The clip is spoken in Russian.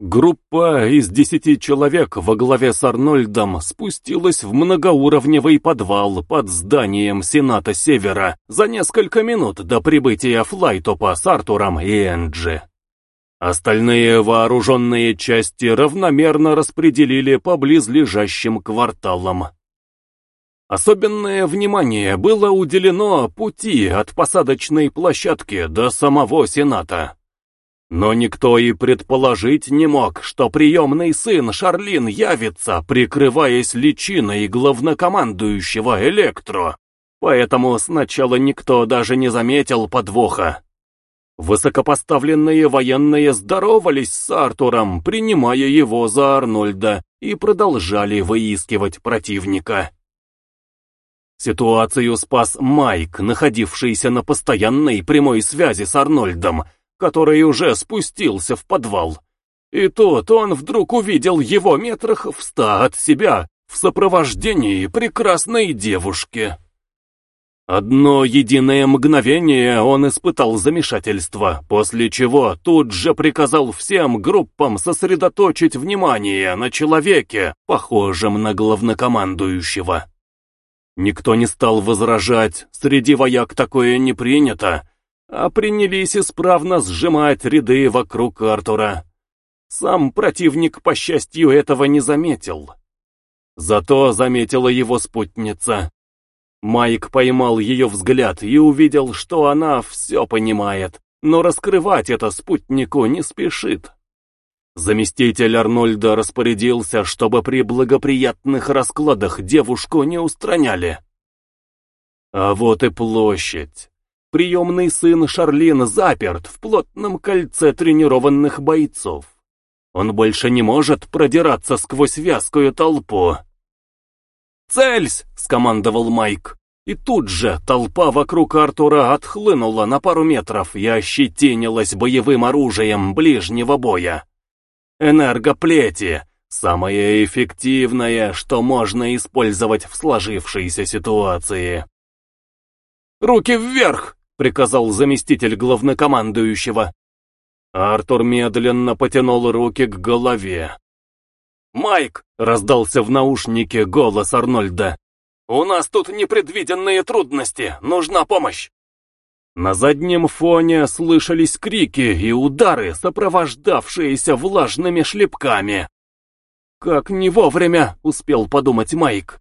Группа из десяти человек во главе с Арнольдом спустилась в многоуровневый подвал под зданием Сената Севера за несколько минут до прибытия Флайтопа с Артуром и Энджи. Остальные вооруженные части равномерно распределили по близлежащим кварталам. Особенное внимание было уделено пути от посадочной площадки до самого Сената. Но никто и предположить не мог, что приемный сын Шарлин явится, прикрываясь личиной главнокомандующего Электро. Поэтому сначала никто даже не заметил подвоха. Высокопоставленные военные здоровались с Артуром, принимая его за Арнольда, и продолжали выискивать противника. Ситуацию спас Майк, находившийся на постоянной прямой связи с Арнольдом, который уже спустился в подвал. И тут он вдруг увидел его метрах в ста от себя в сопровождении прекрасной девушки. Одно единое мгновение он испытал замешательство, после чего тут же приказал всем группам сосредоточить внимание на человеке, похожем на главнокомандующего. Никто не стал возражать, среди вояк такое не принято, а принялись исправно сжимать ряды вокруг Артура. Сам противник, по счастью, этого не заметил. Зато заметила его спутница. Майк поймал ее взгляд и увидел, что она все понимает, но раскрывать это спутнику не спешит. Заместитель Арнольда распорядился, чтобы при благоприятных раскладах девушку не устраняли. А вот и площадь. Приемный сын Шарлин заперт в плотном кольце тренированных бойцов. Он больше не может продираться сквозь вязкую толпу. «Цельсь!» — скомандовал Майк. И тут же толпа вокруг Артура отхлынула на пару метров и ощетинилась боевым оружием ближнего боя. Энергоплети — самое эффективное, что можно использовать в сложившейся ситуации. «Руки вверх!» — приказал заместитель главнокомандующего. Артур медленно потянул руки к голове. «Майк!» — раздался в наушнике голос Арнольда. «У нас тут непредвиденные трудности, нужна помощь!» На заднем фоне слышались крики и удары, сопровождавшиеся влажными шлепками. «Как не вовремя!» — успел подумать Майк.